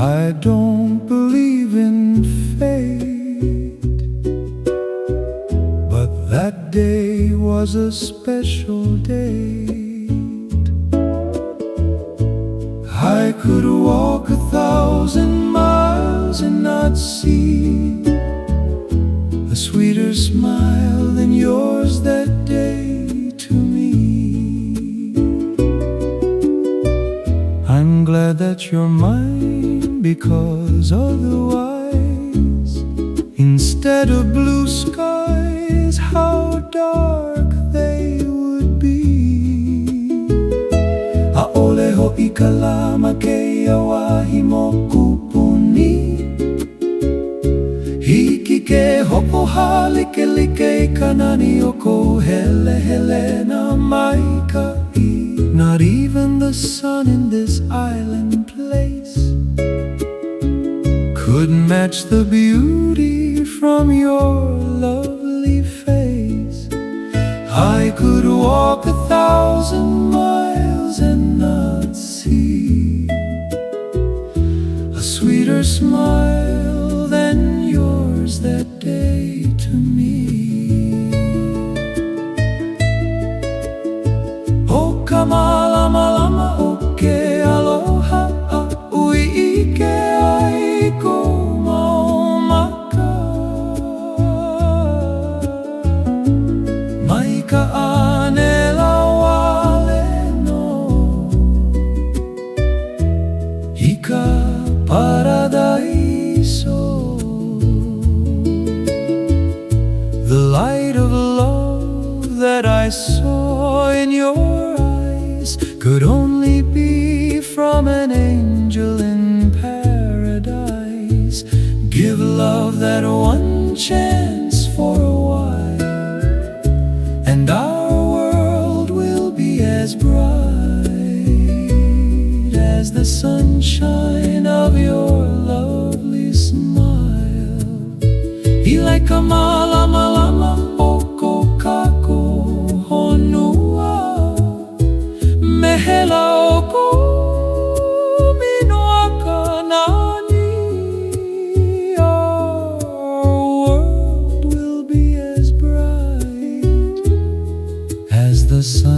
I don't believe in fate, but that day was a special date. I could walk a thousand miles and not see a sweeter smile than yours that day to me. I'm glad that you're mine. Because otherwise, instead of blue skies, how dark they would be. Aole ho i kalama ke awahi mo kupuni Hiki ke hopo halike like i kanani o ko hele hele na maika i Not even the sun in this Could the beauty from your lovely face. I could walk a thousand miles and not see a sweeter smile than yours that day paradiso. The light of love that I saw in your eyes Could only be from an angel in paradise. Give love that one chance the sunshine of your lovely smile. Ilai kamala malama poko kaku honua mehela oko minuaka nani. Our world will be as bright as the sun.